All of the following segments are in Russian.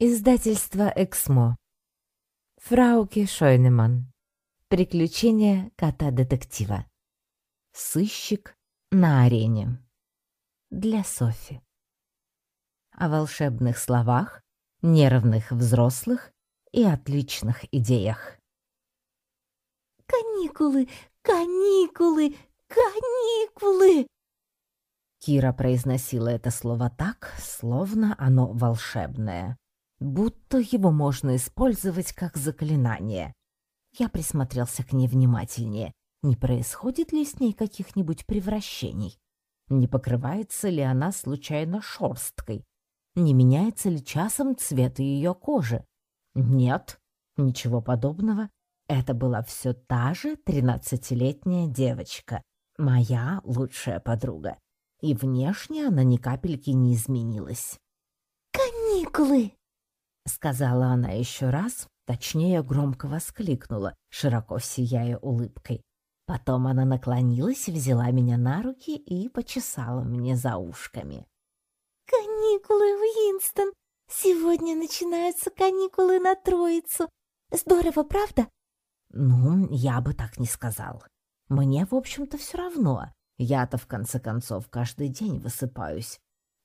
Издательство «Эксмо». Фрауке Шойнеман. Приключения кота-детектива. Сыщик на арене. Для Софи. О волшебных словах, нервных взрослых и отличных идеях. «Каникулы! Каникулы! Каникулы!» Кира произносила это слово так, словно оно волшебное будто его можно использовать как заклинание. Я присмотрелся к ней внимательнее. Не происходит ли с ней каких-нибудь превращений? Не покрывается ли она случайно шерсткой? Не меняется ли часом цвет ее кожи? Нет, ничего подобного. Это была все та же тринадцатилетняя девочка, моя лучшая подруга. И внешне она ни капельки не изменилась. «Каникулы!» Сказала она еще раз, точнее громко воскликнула, широко сияя улыбкой. Потом она наклонилась, взяла меня на руки и почесала мне за ушками. «Каникулы, Уинстон! Сегодня начинаются каникулы на Троицу. Здорово, правда?» «Ну, я бы так не сказал. Мне, в общем-то, все равно. Я-то, в конце концов, каждый день высыпаюсь.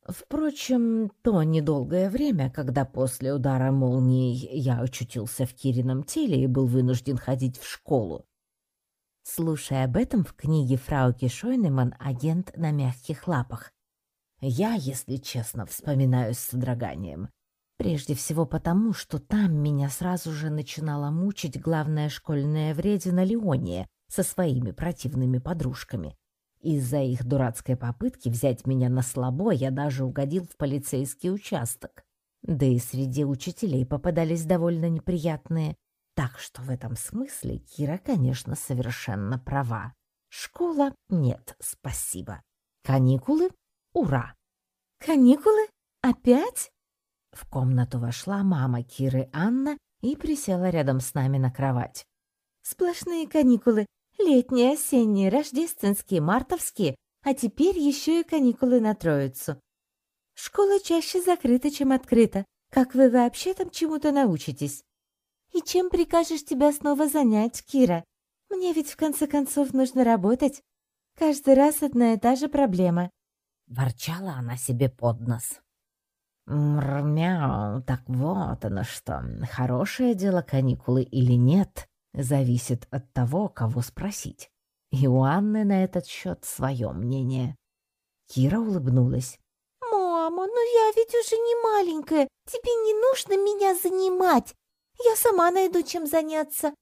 Впрочем, то недолгое время, когда после удара молнией я очутился в Кирином теле и был вынужден ходить в школу. Слушая об этом в книге Фрауки Шойнеман «Агент на мягких лапах», я, если честно, вспоминаю с содроганием. Прежде всего потому, что там меня сразу же начинала мучить главная школьная вредина Леония со своими противными подружками. Из-за их дурацкой попытки взять меня на слабо я даже угодил в полицейский участок. Да и среди учителей попадались довольно неприятные. Так что в этом смысле Кира, конечно, совершенно права. Школа — нет, спасибо. Каникулы — ура! Каникулы? Опять? В комнату вошла мама Киры Анна и присела рядом с нами на кровать. Сплошные каникулы. Летние, осенние, рождественские, мартовские, а теперь еще и каникулы на Троицу. Школа чаще закрыта, чем открыта. Как вы вообще там чему-то научитесь? И чем прикажешь тебя снова занять, Кира? Мне ведь в конце концов нужно работать. Каждый раз одна и та же проблема. Ворчала она себе под нос. Мрмяу, так вот оно что, хорошее дело каникулы или нет, зависит от того, кого спросить. И у Анны на этот счет свое мнение. Кира улыбнулась. «Мама, ну я ведь уже не маленькая. Тебе не нужно меня занимать. Я сама найду, чем заняться».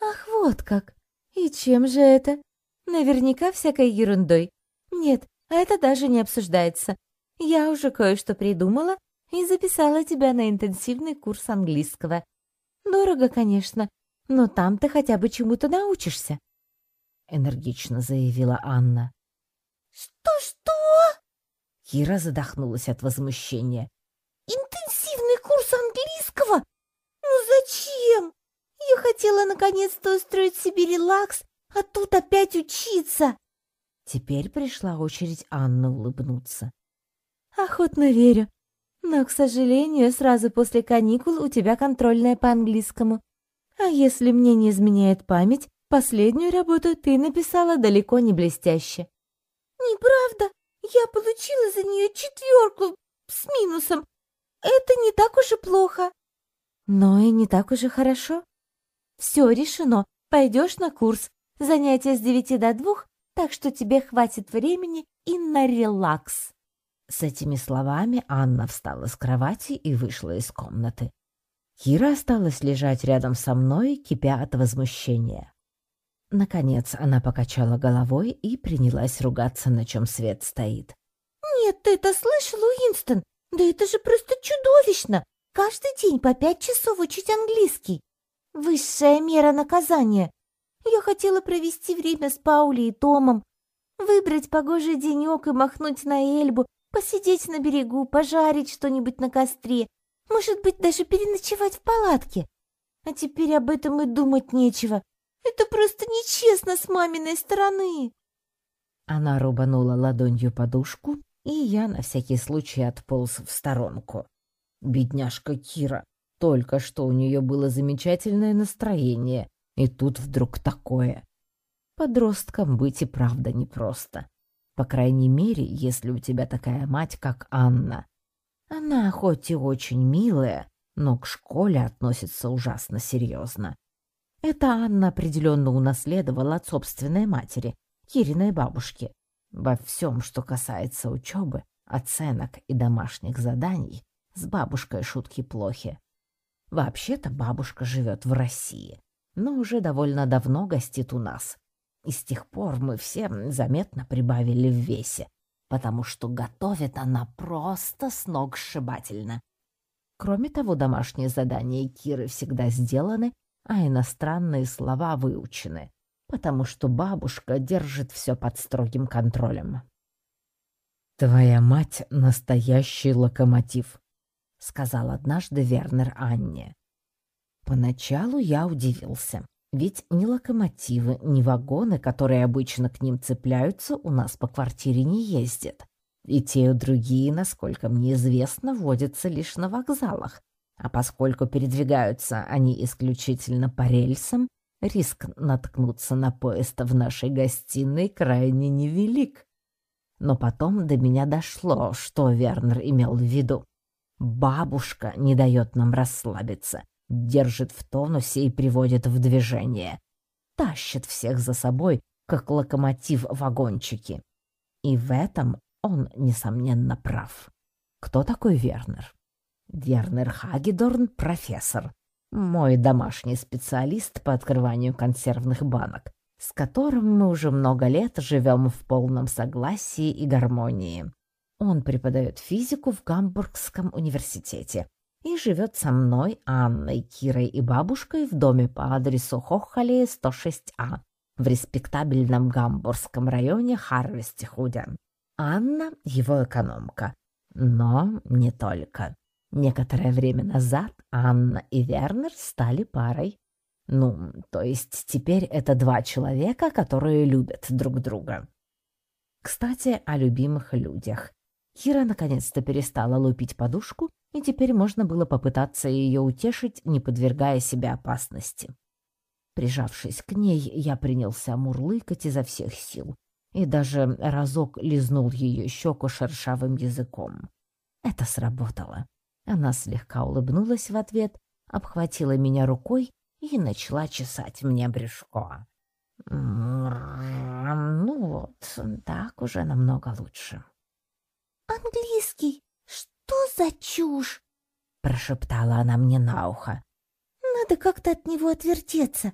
«Ах, вот как! И чем же это? Наверняка всякой ерундой. Нет, это даже не обсуждается. Я уже кое-что придумала и записала тебя на интенсивный курс английского. Дорого, конечно, но там ты хотя бы чему-то научишься», — энергично заявила Анна. «Что-что?» Кира задохнулась от возмущения. «Интенсивный курс английского? Ну зачем? Я хотела наконец-то устроить себе релакс, а тут опять учиться!» Теперь пришла очередь Анны улыбнуться. «Охотно верю. Но, к сожалению, сразу после каникул у тебя контрольная по английскому. А если мне не изменяет память, последнюю работу ты написала далеко не блестяще. Неправда. Я получила за нее четверку с минусом. Это не так уж и плохо. Но и не так уж и хорошо. Все решено. Пойдешь на курс. Занятия с девяти до двух, так что тебе хватит времени и на релакс. С этими словами Анна встала с кровати и вышла из комнаты. Кира осталась лежать рядом со мной, кипя от возмущения. Наконец она покачала головой и принялась ругаться, на чем свет стоит. «Нет, ты это слышал, Уинстон? Да это же просто чудовищно! Каждый день по пять часов учить английский. Высшая мера наказания. Я хотела провести время с Паулей и Томом, выбрать погожий денек и махнуть на Эльбу, посидеть на берегу, пожарить что-нибудь на костре, может быть, даже переночевать в палатке. А теперь об этом и думать нечего. Это просто нечестно с маминой стороны. Она рубанула ладонью подушку, и я на всякий случай отполз в сторонку. Бедняжка Кира. Только что у нее было замечательное настроение, и тут вдруг такое. Подросткам быть и правда непросто. По крайней мере, если у тебя такая мать, как Анна. Она хоть и очень милая, но к школе относится ужасно серьезно. Это Анна определенно унаследовала от собственной матери, Кириной бабушки. Во всем, что касается учебы, оценок и домашних заданий, с бабушкой шутки плохи. Вообще-то бабушка живет в России, но уже довольно давно гостит у нас. И с тех пор мы все заметно прибавили в весе, потому что готовит она просто с ног сшибательно. Кроме того, домашние задания Киры всегда сделаны, а иностранные слова выучены, потому что бабушка держит все под строгим контролем. «Твоя мать — настоящий локомотив», — сказал однажды Вернер Анне. Поначалу я удивился, ведь ни локомотивы, ни вагоны, которые обычно к ним цепляются, у нас по квартире не ездят. И те, и другие, насколько мне известно, водятся лишь на вокзалах. А поскольку передвигаются они исключительно по рельсам, риск наткнуться на поезд в нашей гостиной крайне невелик. Но потом до меня дошло, что Вернер имел в виду. Бабушка не дает нам расслабиться, держит в тонусе и приводит в движение. Тащит всех за собой, как локомотив вагончики. И в этом он, несомненно, прав. Кто такой Вернер? Вернер Хагедорн — профессор. Мой домашний специалист по открыванию консервных банок с которым мы уже много лет живем в полном согласии и гармонии. Он преподает физику в Гамбургском университете и живет со мной, Анной, Кирой и бабушкой в доме по адресу Хохале 106А в респектабельном гамбургском районе Харвестихуде. Анна — его экономка. Но не только. Некоторое время назад Анна и Вернер стали парой. Ну, то есть теперь это два человека, которые любят друг друга. Кстати, о любимых людях. Кира наконец-то перестала лупить подушку, и теперь можно было попытаться ее утешить, не подвергая себя опасности. Прижавшись к ней, я принялся мурлыкать изо всех сил и даже разок лизнул ее щеку шершавым языком. Это сработало. Она слегка улыбнулась в ответ, обхватила меня рукой и начала чесать мне брюшко. Ну вот, так уже намного лучше. «Английский? Что за чушь?» — прошептала она мне на ухо. «Надо как-то от него отвертеться.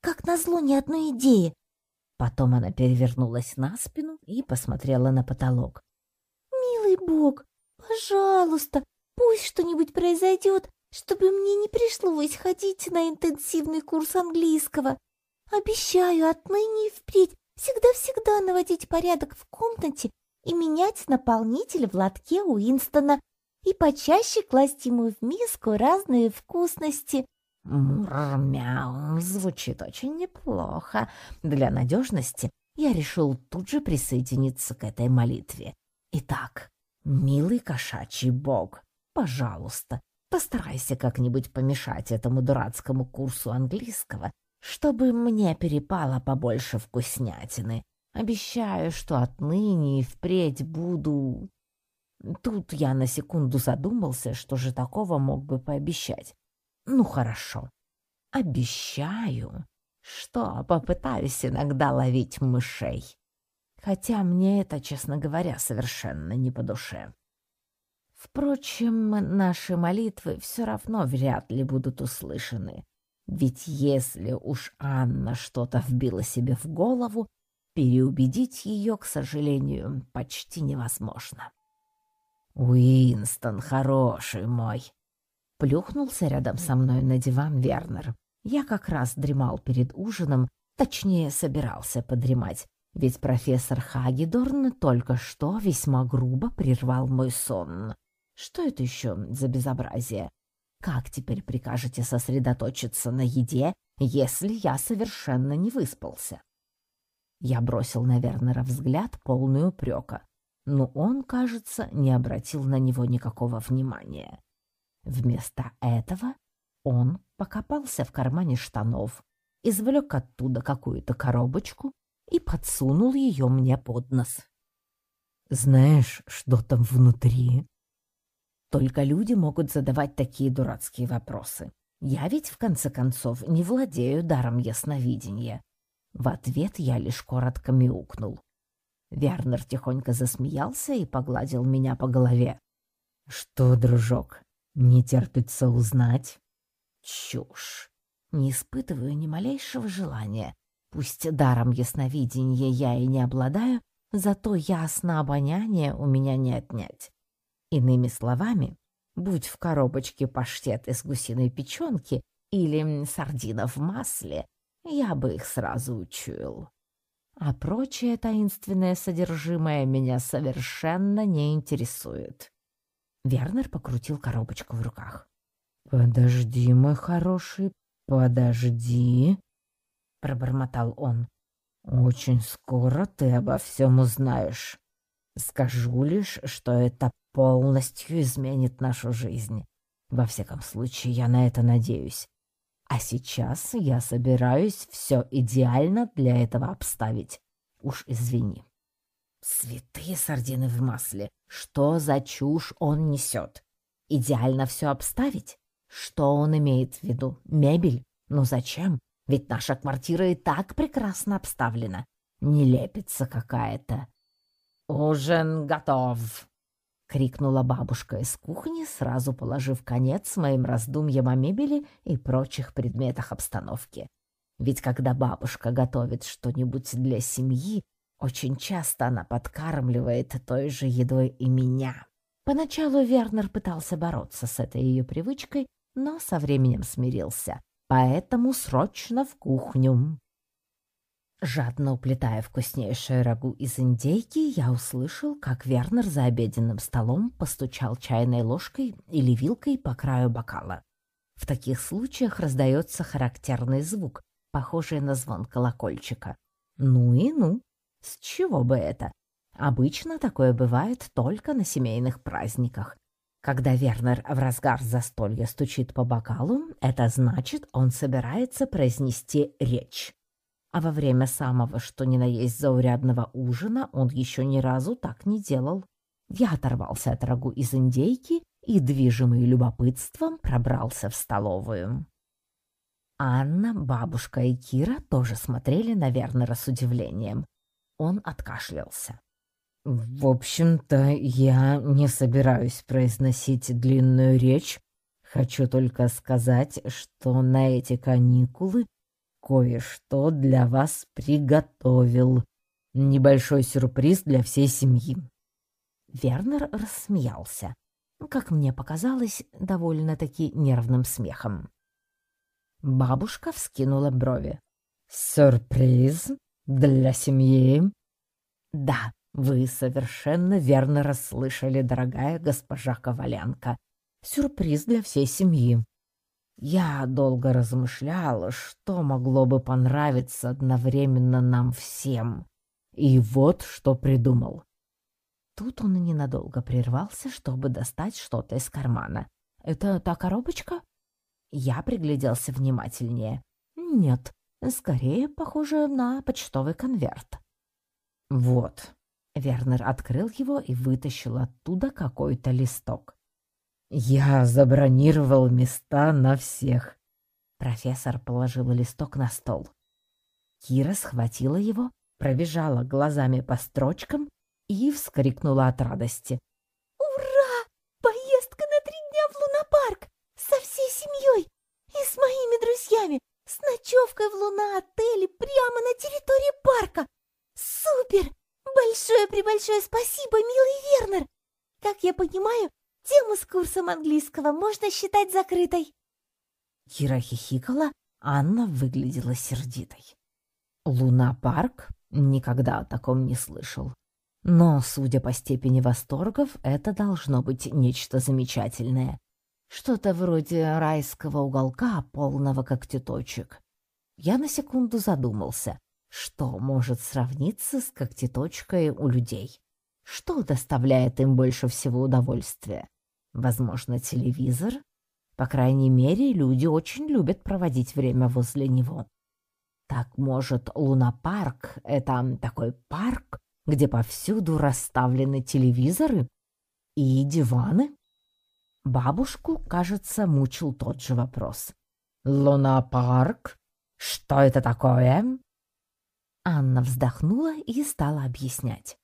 Как назло ни одной идеи». Потом она перевернулась на спину и посмотрела на потолок. «Милый бог, пожалуйста, пусть что-нибудь произойдет, чтобы мне не пришлось ходить на интенсивный курс английского. Обещаю отныне и впредь всегда-всегда наводить порядок в комнате и менять наполнитель в лотке Уинстона и почаще класть ему в миску разные вкусности. Мур-мяу, звучит очень неплохо. Для надежности я решил тут же присоединиться к этой молитве. Итак, милый кошачий бог, пожалуйста, Постарайся как-нибудь помешать этому дурацкому курсу английского, чтобы мне перепало побольше вкуснятины. Обещаю, что отныне и впредь буду...» Тут я на секунду задумался, что же такого мог бы пообещать. «Ну, хорошо. Обещаю, что попытаюсь иногда ловить мышей. Хотя мне это, честно говоря, совершенно не по душе». Впрочем, наши молитвы все равно вряд ли будут услышаны. Ведь если уж Анна что-то вбила себе в голову, переубедить ее, к сожалению, почти невозможно. «Уинстон, хороший мой!» Плюхнулся рядом со мной на диван Вернер. Я как раз дремал перед ужином, точнее, собирался подремать, ведь профессор Хагедорн только что весьма грубо прервал мой сон. Что это еще за безобразие? Как теперь прикажете сосредоточиться на еде, если я совершенно не выспался? Я бросил на Вернера взгляд, полный упрека, но он, кажется, не обратил на него никакого внимания. Вместо этого он покопался в кармане штанов, извлек оттуда какую-то коробочку и подсунул ее мне под нос. «Знаешь, что там внутри?» Только люди могут задавать такие дурацкие вопросы. Я ведь, в конце концов, не владею даром ясновидения. В ответ я лишь коротко мяукнул. Вернер тихонько засмеялся и погладил меня по голове. «Что, дружок, не терпится узнать?» «Чушь. Не испытываю ни малейшего желания. Пусть даром ясновидения я и не обладаю, зато ясно обоняние у меня не отнять. Иными словами, будь в коробочке паштет из гусиной печенки или сардина в масле, я бы их сразу учуял. А прочее таинственное содержимое меня совершенно не интересует. Вернер покрутил коробочку в руках. «Подожди, мой хороший, подожди», — пробормотал он. «Очень скоро ты обо всем узнаешь. Скажу лишь, что это полностью изменит нашу жизнь. Во всяком случае, я на это надеюсь. А сейчас я собираюсь все идеально для этого обставить. Уж извини. Святые сардины в масле. Что за чушь он несет? Идеально все обставить? Что он имеет в виду? Мебель? Ну зачем? Ведь наша квартира и так прекрасно обставлена. Нелепица какая-то. «Ужин готов!» — крикнула бабушка из кухни, сразу положив конец моим раздумьям о мебели и прочих предметах обстановки. Ведь когда бабушка готовит что-нибудь для семьи, очень часто она подкармливает той же едой и меня. Поначалу Вернер пытался бороться с этой ее привычкой, но со временем смирился. Поэтому срочно в кухню. Жадно уплетая вкуснейшее рагу из индейки, я услышал, как Вернер за обеденным столом постучал чайной ложкой или вилкой по краю бокала. В таких случаях раздается характерный звук, похожий на звон колокольчика. Ну и ну, с чего бы это? Обычно такое бывает только на семейных праздниках. Когда Вернер в разгар застолья стучит по бокалу, это значит, он собирается произнести речь. А во время самого что ни на есть заурядного ужина он еще ни разу так не делал. Я оторвался от рагу из индейки и, движимый любопытством, пробрался в столовую. Анна, бабушка и Кира тоже смотрели на Вернера с удивлением. Он откашлялся. «В общем-то, я не собираюсь произносить длинную речь. Хочу только сказать, что на эти каникулы кое-что для вас приготовил. Небольшой сюрприз для всей семьи». Вернер рассмеялся, как мне показалось, довольно-таки нервным смехом. Бабушка вскинула брови. «Сюрприз для семьи?» «Да, вы совершенно верно расслышали, дорогая госпожа Ковалянка. Сюрприз для всей семьи. Я долго размышляла, что могло бы понравиться одновременно нам всем. И вот что придумал. Тут он ненадолго прервался, чтобы достать что-то из кармана. «Это та коробочка?» Я пригляделся внимательнее. «Нет, скорее похоже на почтовый конверт». «Вот». Вернер открыл его и вытащил оттуда какой-то листок. «Я забронировал места на всех». Профессор положил листок на стол. Кира схватила его, пробежала глазами по строчкам и вскрикнула от радости. «Ура! Поездка на три дня в лунопарк! Со всей семьей и с моими друзьями! С ночевкой в луна-отеле прямо на территории парка! Супер! Большое-пребольшое спасибо, милый Вернер! Как я понимаю, Тему с курсом английского можно считать закрытой. Кира хихикала, Анна выглядела сердитой. Луна-парк? Никогда о таком не слышал. Но, судя по степени восторгов, это должно быть нечто замечательное. Что-то вроде райского уголка, полного когтеточек. Я на секунду задумался, что может сравниться с когтеточкой у людей. Что доставляет им больше всего удовольствия? Возможно, телевизор По крайней мере, люди очень любят проводить время возле него. Так, может, Лунапарк — это такой парк, где повсюду расставлены телевизоры и диваны? Бабушку, кажется, мучил тот же вопрос. «Лунапарк? Что это такое?» Анна вздохнула и стала объяснять.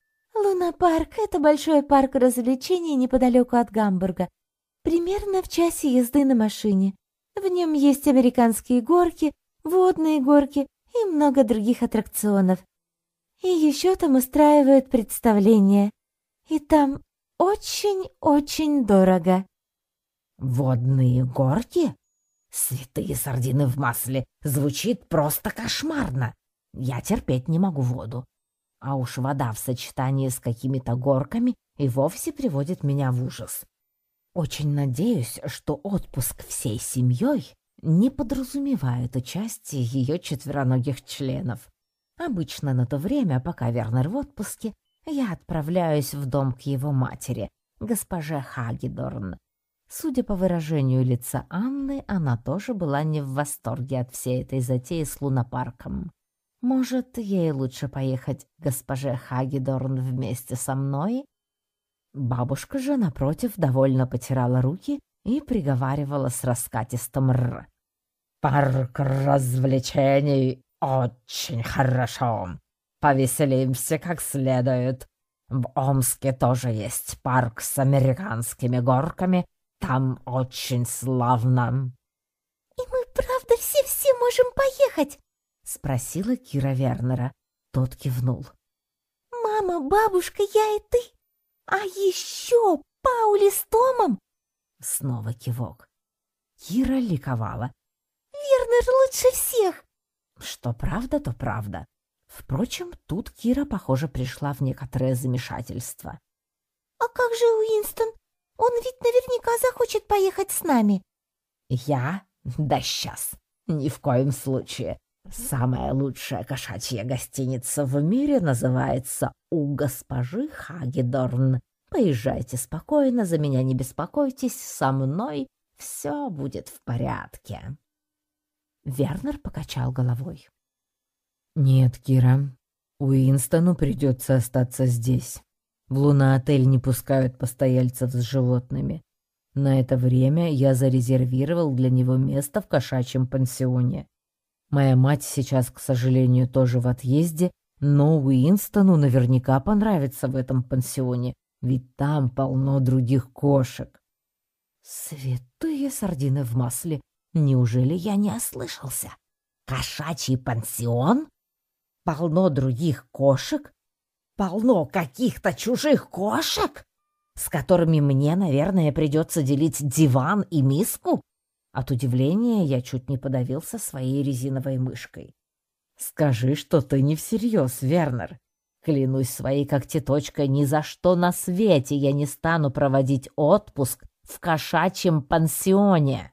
«Лунапарк — это большой парк развлечений неподалеку от Гамбурга, примерно в часе езды на машине. В нем есть американские горки, водные горки и много других аттракционов. И еще там устраивают представления. И там очень-очень дорого». «Водные горки? Святые сардины в масле! Звучит просто кошмарно! Я терпеть не могу воду. А уж вода в сочетании с какими-то горками и вовсе приводит меня в ужас. Очень надеюсь, что отпуск всей семьей не подразумевает участие ее четвероногих членов. Обычно на то время, пока Вернер в отпуске, я отправляюсь в дом к его матери, госпоже Хагедорн. Судя по выражению лица Анны, она тоже была не в восторге от всей этой затеи с лунопарком. Может, ей лучше поехать к госпоже Хагедорн вместе со мной? Бабушка же, напротив, довольно потирала руки и приговаривала с раскатистым «р». «Парк развлечений очень хорошо. Повеселимся как следует. В Омске тоже есть парк с американскими горками. Там очень славно». «И мы правда все-все можем поехать?» — спросила Кира Вернера. Тот кивнул. «Мама, бабушка, я и ты. А еще Паули с Томом?» Снова кивок. Кира ликовала. «Вернер лучше всех!» Что правда, то правда. Впрочем, тут Кира, похоже, пришла в некоторое замешательство. «А как же Уинстон? Он ведь наверняка захочет поехать с нами». «Я? Да сейчас. Ни в коем случае. Самая лучшая кошачья гостиница в мире называется «У госпожи Хагедорн». Поезжайте спокойно, за меня не беспокойтесь, со мной все будет в порядке. Вернер покачал головой. «Нет, Кира, Уинстону придется остаться здесь. В Луна-отель не пускают постояльцев с животными. На это время я зарезервировал для него место в кошачьем пансионе. Моя мать сейчас, к сожалению, тоже в отъезде, но Уинстону наверняка понравится в этом пансионе, ведь там полно других кошек. Святые сардины в масле! Неужели я не ослышался? Кошачий пансион? Полно других кошек? Полно каких-то чужих кошек? С которыми мне, наверное, придется делить диван и миску? От удивления я чуть не подавился своей резиновой мышкой. «Скажи, что ты не всерьез, Вернер. Клянусь своей когтеточкой, ни за что на свете я не стану проводить отпуск в кошачьем пансионе».